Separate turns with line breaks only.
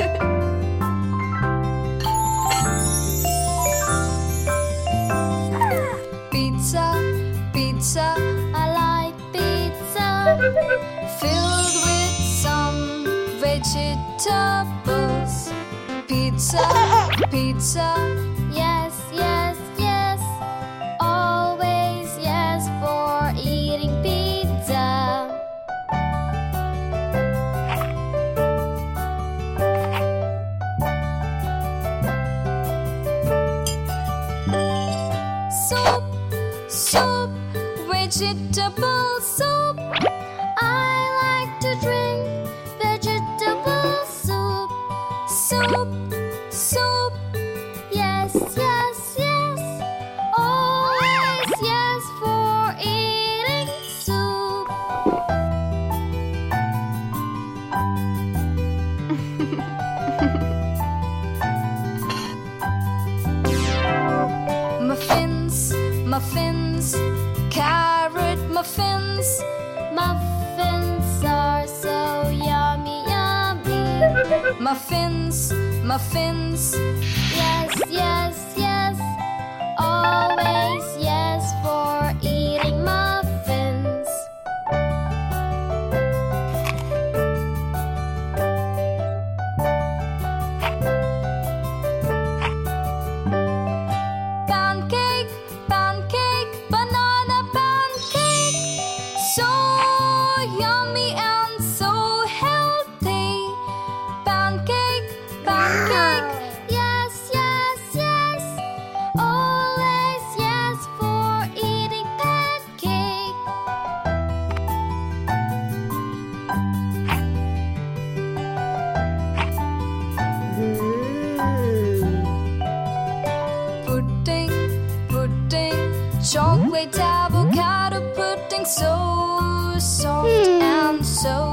pizza, pizza, I like pizza. Filled with some vegetables. Pizza, pizza, Soup, soup, vegetable soup. I like to drink vegetable soup. Soup, soup, yes, yes, Muffins, muffins. Yes, yes. Chocolate avocado pudding, so soft hmm. and so